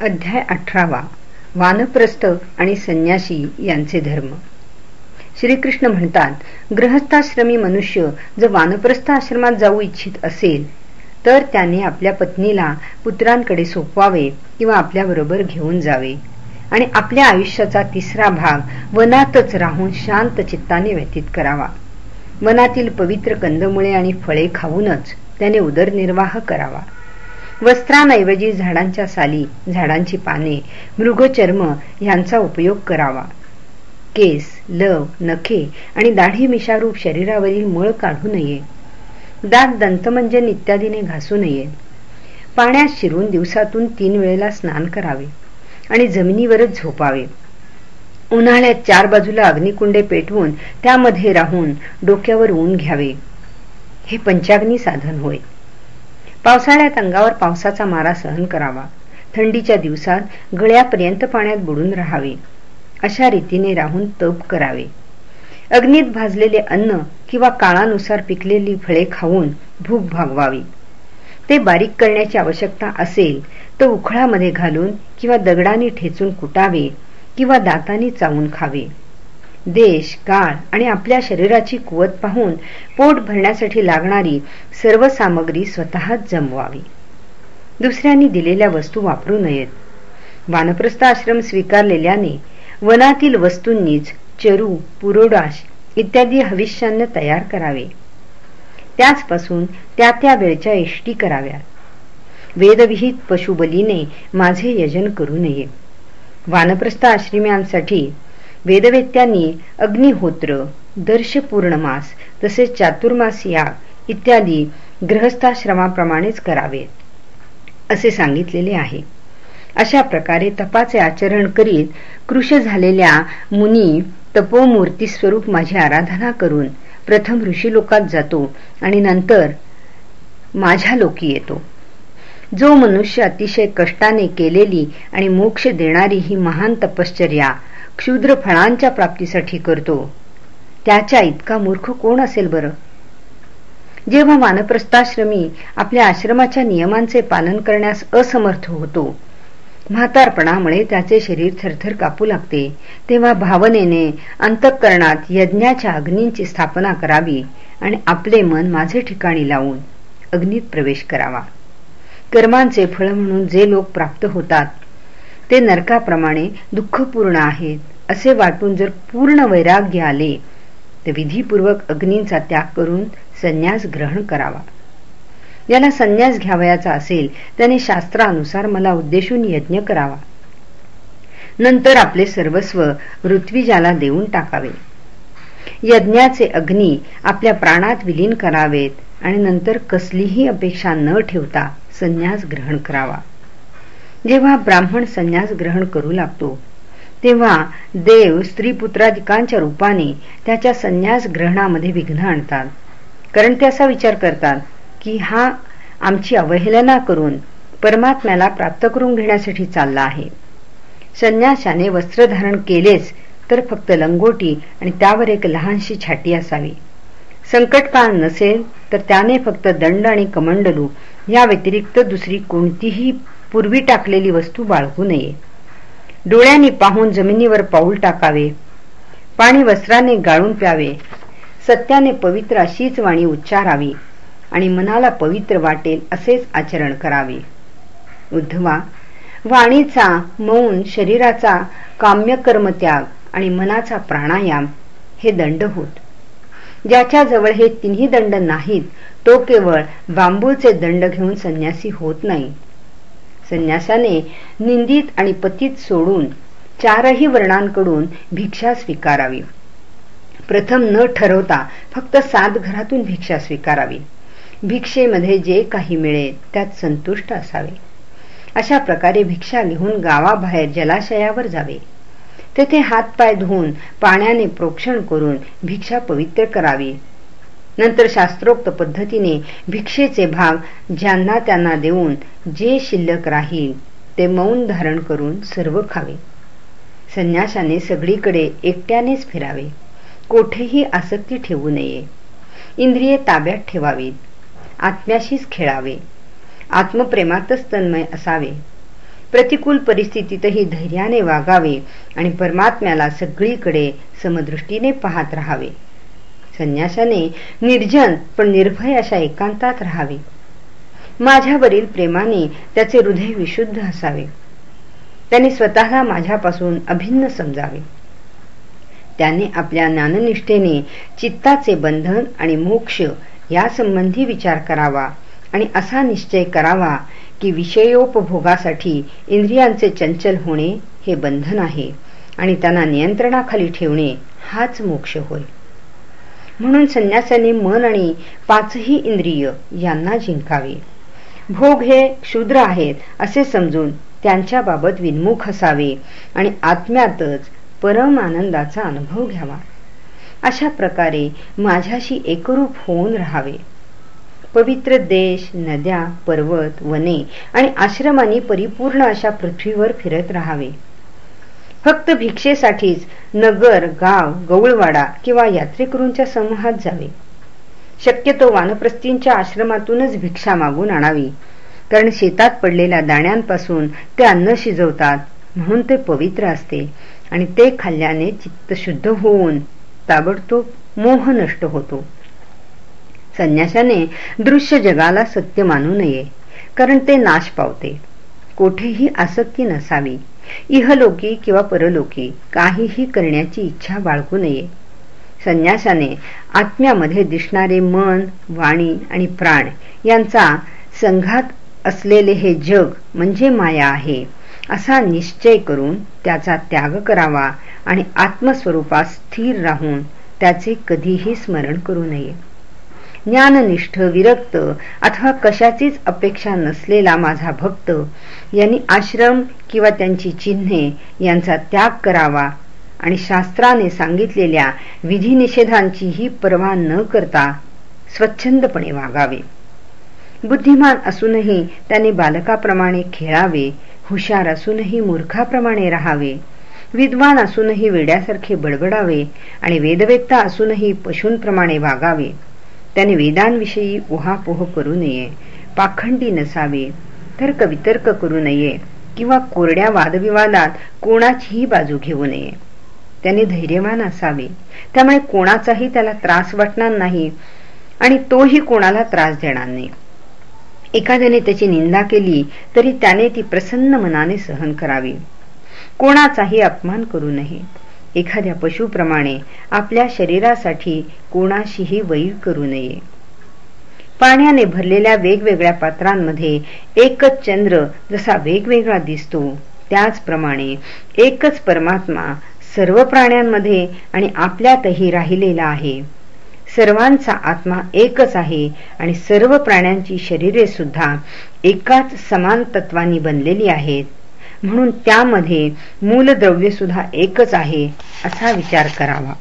अध्याय अठरावा. वानप्रस्थ आणि संन्यासी यांचे धर्म. श्रीकृष्ण म्हणतात ग्रहस्थाश्रमी मनुष्य जर वानप्रस्थ आश्रमात जाऊ इच्छित असेल तर त्याने आपल्या पत्नीला पुत्रांकडे सोपवावे किंवा आपल्याबरोबर घेऊन जावे. आणि आपल्या आयुष्याचा तिसरा भाग वनातच राहून शांत चित्ताने व्यतीत करावा. वनातील पवित्र कंदमुळे आणि फळे खाऊनच त्याने उदरनिर्वाह करावा. वस्त्रांऐवजी झाडांच्या साली झाडांची पाने मृगचर्म यांचा उपयोग करावा. केस लव नखे आणि दाढी मिशारूप शरीरावरील मळ काढू नये. दात दंतमंजन इत्यादीने घासू नये. पाण्यात शिरून दिवसातून तीन वेळेला स्नान करावे आणि जमिनीवरच झोपावे. उन्हाळ्यात चार बाजूला अग्निकुंडे पेटवून त्यामध्ये राहून डोक्यावर ऊन घ्यावे. हे पंचाग्नी साधन होय. पावसाळ्यात अंगावर पावसाचा मारा सहन करावा. थंडीच्या दिवसात गळ्यापर्यंत पाण्यात बुडून राहावे. अशा रीतीने राहून तप करावे. अग्नीत भाजलेले अन्न किंवा काळानुसार पिकलेली फळे खाऊन भूक भागवावी. ते बारीक करण्याची आवश्यकता असेल तर उखळामध्ये घालून किंवा दगडाने ठेचून कुटावे किंवा दातानी चावून खावे. देश काळ आणि आपल्या शरीराची कुवत पाहून पोट भरण्यासाठी लागणारी सर्व सामग्री स्वतःच जमवावी. दुसऱ्यांनी दिलेल्या वस्तू वापरू नयेत. वानप्रस्थ आश्रम स्वीकारलेल्याने वनातील वस्तूंनीच चरू पुरोडाश इत्यादी हविष्यान्न तयार करावे. त्याचपासून त्या त्या वेळच्या एष्टी कराव्यात. वेदविहित पशुबलीने माझे यजन करू नये. वानप्रस्थ आश्रम्यांसाठी वेदवेत्यांनी अग्निहोत्र दर्श पूर्णमास तसेच चातुर्मास याग इत्यादी ग्रहस्थाश्रमाप्रमाणेच करावेत असे सांगितलेले आहे. अशा प्रकारे तपाचे आचरण करीत कृश झालेल्या मुनी तपोमूर्ती स्वरूप माझी आराधना करून प्रथम ऋषी लोकात जातो आणि नंतर माझ्या लोकी येतो. जो मनुष्य अतिशय कष्टाने केलेली आणि मोक्ष देणारी ही महान तपश्चर्या क्षुद्र फळांच्या प्राप्तीसाठी करतो. त्याच्या इतका मूर्ख कोण असेल बरं? जेव्हा मानप्रस्थाश्रमी आपल्या आश्रमाच्या नियमांचे पालन करण्यास असमर्थ होतो म्हातारपणामुळे त्याचे शरीर थरथर कापू लागते तेव्हा भावनेने अंतःकरणात यज्ञाच्या अग्नींची स्थापना करावी आणि आपले मन माझे ठिकाणी लावून अग्नीत प्रवेश करावा. कर्मांचे फळ म्हणून जे लोक प्राप्त होतात ते नरकाप्रमाणे दुःखपूर्ण आहेत. असे वाटून जर पूर्ण वैराग्य आले तर विधीपूर्वक अग्नींचा त्याग करून संन्यास ग्रहण करावा. याला संन्यास घ्यावयाचा असेल त्याने शास्त्रानुसार मला उद्देशून यज्ञ करावा. नंतर आपले सर्वस्व ऋत्विजाला देऊन टाकावे. यज्ञाचे अग्नी आपल्या प्राणात विलीन करावेत आणि नंतर कसलीही अपेक्षा न ठेवता संन्यास ग्रहण करावा. जेव्हा ब्राह्मण संन्यास ग्रहण करू लागतो तेव्हा देव स्त्री पुत्राधिकांच्या रूपाने त्याच्या संन्यास ग्रहणामध्ये विघ्न आणतात. कारण ते असा विचार करतात की हा आमची अवहेलना करून परमात्म्याला प्राप्त करून घेण्यासाठी चालला आहे. संन्यासाने वस्त्र धारण केलेच तर फक्त लंगोटी आणि त्यावर एक लहानशी छाटी असावी. संकटकाळ नसेल तर त्याने फक्त दंड आणि कमंडलू या व्यतिरिक्त दुसरी कोणतीही पूर्वी टाकलेली वस्तू बाळगू नये. डोळ्यांनी पाहून जमिनीवर पाऊल टाकावे. पाणी वस्त्राने गाळून प्यावे. सत्याने पवित्र अशीच वाणी उच्चारावी आणि मनाला पवित्र वाटेल असेच आचरण करावे. उद्धवा वाणीचा मौन शरीराचा काम्यकर्मत्याग आणि मनाचा प्राणायाम हे दंड होत. ज्याच्याजवळ हे तिन्ही दंड नाहीत तो केवळ बांबूचे दंड घेऊन संन्यासी होत नाही. संन्यासाने निंदित आणि पतित सोडून चारही वर्णांकडून भिक्षा स्वीकारावी. प्रथम न ठरवता फक्त सात घरातून भिक्षा स्वीकारावी. भिक्षेमध्ये जे काही मिळेल त्यात संतुष्ट असावे. अशा प्रकारे भिक्षा घेऊन गावाबाहेर जलाशयावर जावे. तेथे हातपाय धुवून पाण्याने प्रोक्षण करून भिक्षा पवित्र करावी. नंतर शास्त्रोक्त पद्धतीने भिक्षेचे भाग ज्यांना त्यांना देऊन जे शिल्लक राहील ते मौन धारण करून सर्व खावे. संन्यासाने सगळीकडे एकट्यानेच फिरावे. कोठेही आसक्ती ठेवू नये. इंद्रिये ताब्यात ठेवावीत. आत्म्याशीच खेळावे. आत्मप्रेमातच तन्मय असावे. प्रतिकूल परिस्थितीतही धैर्याने वागावे आणि परमात्म्याला सगळीकडे समदृष्टीने पाहत राहावे. संन्यासाने निर्जन पण निर्भय अशा एकांतात राहावे. माझ्यावरील प्रेमाने त्याचे हृदय विशुद्ध असावे. त्याने स्वतःला माझ्यापासून अभिन्न समजावे. त्याने आपल्या ज्ञाननिष्ठेने चित्ताचे बंधन आणि मोक्ष या संबंधी विचार करावा आणि असा निश्चय करावा की विषयोपभोगासाठी इंद्रियांचे चंचल होणे हे बंधन आहे आणि त्यांना नियंत्रणाखाली ठेवणे हाच मोक्ष होय. म्हणून संन्यासाने मन आणि पाचही इंद्रिय यांना जिंकावे. भोग हे क्षुद्र आहेत असे समजून त्यांच्या बाबत विन्मुख असावे आणि आत्म्यातच परम आनंदाचा अनुभव घ्यावा. अशा प्रकारे माझ्याशी एकरूप होऊन राहावे. पवित्र देश नद्या पर्वत वने आणि आश्रमांनी परिपूर्ण अशा पृथ्वीवर फिरत राहावे. फक्त भिक्षेसाठीच नगर गाव गौळवाडा किंवा यात्रेकरूंच्या समूहात जावे. शक्यतो वानप्रस्तींच्या आश्रमातूनच भिक्षा मागून आणावी. कारण शेतात पडलेल्या दाण्यांपासून ते अन्न शिजवतात म्हणून ते पवित्र असते आणि ते खाल्ल्याने चित्त शुद्ध होऊन ताबडतोब मोह नष्ट होतो. संन्याशाने दृश्य जगाला सत्य मानू नये कारण ते नाश पावते. कोठेही आसक्ती नसावी. इहलोकी किंवा परलोकी काहीही करण्याची इच्छा बाळगू नये. संन्यासाने आत्म्यामध्ये दिसणारे मन वाणी आणि प्राण यांचा संघात असलेले हे जग म्हणजे माया आहे असा निश्चय करून त्याचा त्याग करावा आणि आत्मस्वरूपात स्थिर राहून त्याचे कधीही स्मरण करू नये. ज्ञाननिष्ठ विरक्त. अथवा कशाचीच अपेक्षा नसलेला माझा भक्त. यांनी आश्रम किंवा त्यांची चिन्हे यांचा त्याग करावा. आणि शास्त्राने सांगितलेल्या विधिनिषेधांचीही पर्वा न करता स्वच्छंदपणे वागावे. बुद्धिमान असूनही त्याने बालकाप्रमाणे खेळावे हुशार असूनही मूर्खाप्रमाणे राहावे विद्वान असूनही वेड्यासारखे बडबडावे आणि वेदवेत्ता असूनही पशूंप्रमाणे वागावे. त्याने वेदांविषयी उहापोह करू नये पाखंडी नसावे तर्क वितर्क करू नये किंवा कोरड्या वादविवादात कोणाचीही बाजू घेऊ नये. त्याने धैर्यवान असावे. त्यामुळे कोणाचाही त्याला त्रास वाटणार नाही आणि तोही कोणाला त्रास देणार नाही. एखाद्याने त्याची निंदा केली तरी त्याने ती प्रसन्न मनाने सहन करावी. कोणाचाही अपमान करू नये. एखाद्या पशुप्रमाणे आपल्या शरीरासाठी कोणाशीही वैर करू नये. पाण्याने भरलेल्या वेगवेगळ्या पात्रांमध्ये एकच चंद्र जसा वेगवेगळा दिसतो त्याचप्रमाणे एकच परमात्मा सर्व प्राण्यांमध्ये आणि आपल्यातही राहिलेला आहे. सर्वांचा आत्मा एकच आहे आणि सर्व प्राण्यांची शरीरे सुद्धा एकाच समान तत्वानी बनलेली आहेत. म्हणून त्यामध्ये मूलद्रव्य सुद्धा एकच आहे असा विचार करावा.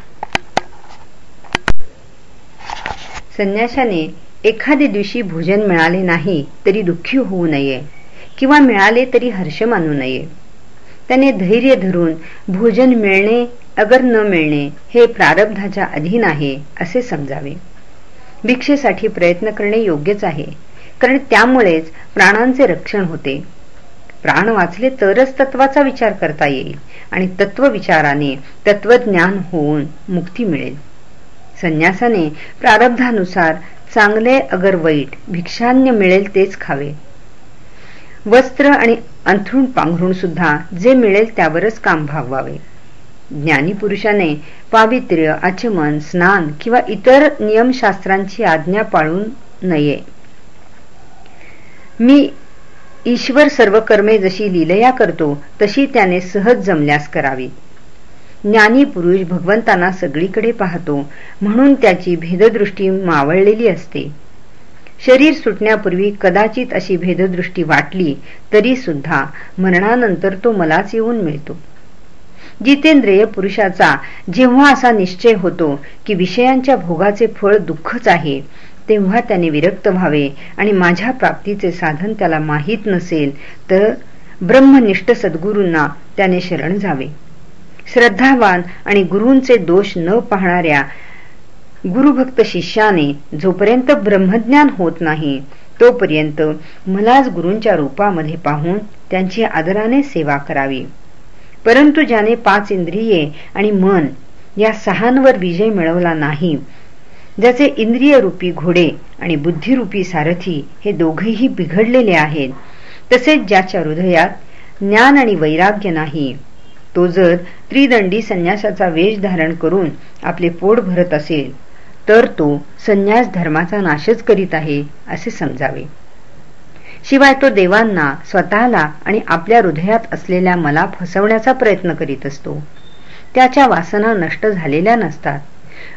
संन्याशाने एखाद्या दिवशी भोजन मिळाले नाही तरी दुःखी होऊ नये किंवा मिळाले तरी हर्ष मानू नये. त्याने धैर्य धरून भोजन मिळणे अगर न मिळणे हे प्रारब्धाच्या अधीन आहे असे समजावे. भिक्षेसाठी प्रयत्न करणे योग्यच आहे कारण त्यामुळेच प्राणांचे रक्षण होते. प्राण वाचले तरच तत्वाचा विचार करता येईल. आणि तत्वविचाराने तत्वज्ञान होऊन मुक्ती मिळेल. संन्यासाने प्रारब्धानुसार चांगले अगर वाईट भिक्षान्य मिळेल तेच खावे. वस्त्र आणि अंथरुण पांघरुण सुद्धा जे मिळेल त्यावरच काम भागवावे. ज्ञानी पुरुषाने पावित्र्य आचमन स्नान किंवा इतर नियमशास्त्रांची आज्ञा पाळून नये. मी ईश्वर सर्व कर्मे जशी लिलया करतो तशी त्याने सहज जमल्यास करावी. ज्ञानी पुरुष भगवंतांना सगळीकडे पाहतो म्हणून त्याची भेददृष्टी मावळलेली असते. शरीर सुटण्यापूर्वी कदाचित अशी भेददृष्टी वाटली तरी सुद्धा मरणानंतर तो मलाच येऊन मिळतो. जितेंद्रिय पुरुषाचा जेव्हा असा निश्चय होतो की विषयांच्या भोगाचे फळ दुःखच आहे तेव्हा त्याने विरक्त व्हावे आणि माझ्या प्राप्तीचे साधन त्याला माहीत नसेल तर ब्रह्मनिष्ठ सद्गुरूंना त्याने शरण जावे. श्रद्धावान आणि गुरूंचे दोष न पाहणाऱ्या गुरुभक्त शिष्याने जोपर्यंत ब्रह्मज्ञान होत नाही तोपर्यंत मलाच गुरूंच्या रूपामध्ये पाहून त्यांची आदराने सेवा करावी. परंतु ज्याने पाच इंद्रिये आणि मन या सहांवर विजय मिळवला नाही ज्याचे इंद्रिय रूपी घोडे आणि बुद्धिरूपी सारथी हे दोघेही बिघडलेले आहेत. तसेच ज्याच्या हृदयात ज्ञान आणि वैराग्य नाही तो जर त्रिदंडी संन्यासाचा वेश धारण करून आपले पोट भरत असेल तर तो संन्यास धर्माचा नाशच करीत आहे असे समजावे. शिवाय तो देवांना स्वतःला आणि आपल्या हृदयात असलेल्या मला फसवण्याचा प्रयत्न करीत असतो. त्याच्या वासना नष्ट झालेल्या नसतात.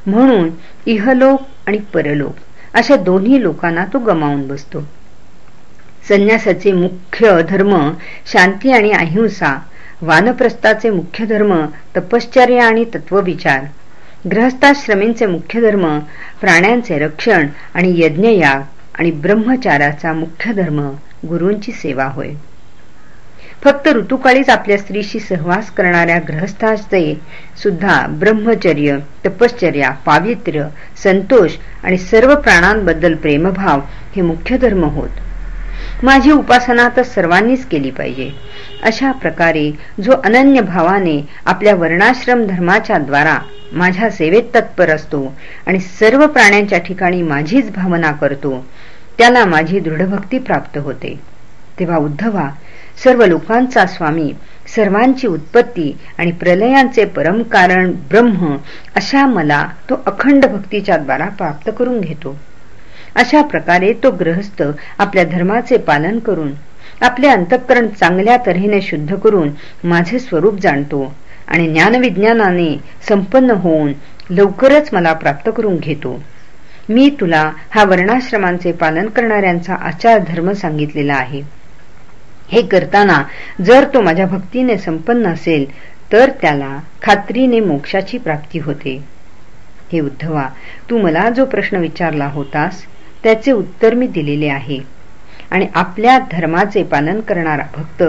म्हणून इहलोक आणि परलोक अशा दोन्ही लोकांना तो गमावून बसतो. संन्यासाचे मुख्य धर्म शांती आणि अहिंसा वानप्रस्थाचे मुख्य धर्म तपश्चर्य आणि तत्वविचार ग्रहस्थाश्रमींचे मुख्य धर्म प्राण्यांचे रक्षण आणि यज्ञयाग आणि ब्रह्मचाराचा मुख्य धर्म गुरूंची सेवा होय. फक्त ऋतुकाळीच आपल्या स्त्रीशी सहवास करणाऱ्या ग्रहस्थाचे सुद्धा ब्रह्मचर्य तपश्चर्या पावित्र्य संतोष आणि सर्व प्राणांबद्दल प्रेमभाव हे मुख्य धर्म होत. माझी उपासना तर सर्वांनीच केली पाहिजे. अशा प्रकारे जो अनन्य भावाने आपल्या वर्णाश्रम धर्माच्या द्वारा माझ्या सेवेत तत्पर असतो आणि सर्व प्राण्यांच्या ठिकाणी माझीच भावना करतो त्याला माझी दृढभक्ती प्राप्त होते. तेव्हा उद्धवा सर्व लोकांचा स्वामी सर्वांची उत्पत्ती आणि प्रलयांचे परम कारण ब्रह्म अशा मला तो अखंड भक्तीच्या द्वारा प्राप्त करून घेतो. अशा प्रकारे तो ग्रहस्थ आपल्या धर्माचे पालन करून आपले अंतःकरण चांगल्या तऱ्हेने शुद्ध करून माझे स्वरूप जाणतो आणि ज्ञानविज्ञानाने संपन्न होऊन लवकरच मला प्राप्त करून घेतो. मी तुला हा वर्णाश्रमांचे पालन करणाऱ्यांचा आचार धर्म सांगितलेला आहे. हे करताना जर तो माझ्या भक्तीने संपन्न असेल तर त्याला खात्रीने मोक्षाची प्राप्ती होते. हे उद्धवा तू मला जो प्रश्न विचारला होतास त्याचे उत्तर मी दिलेले आहे. आणि आपल्या धर्माचे पालन करणारा भक्त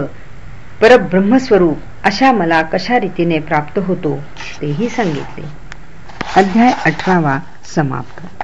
परब्रह्मस्वरूप अशा मला कशा रीतीने प्राप्त होतो तेही सांगितले. अध्याय अठरावा समाप्त.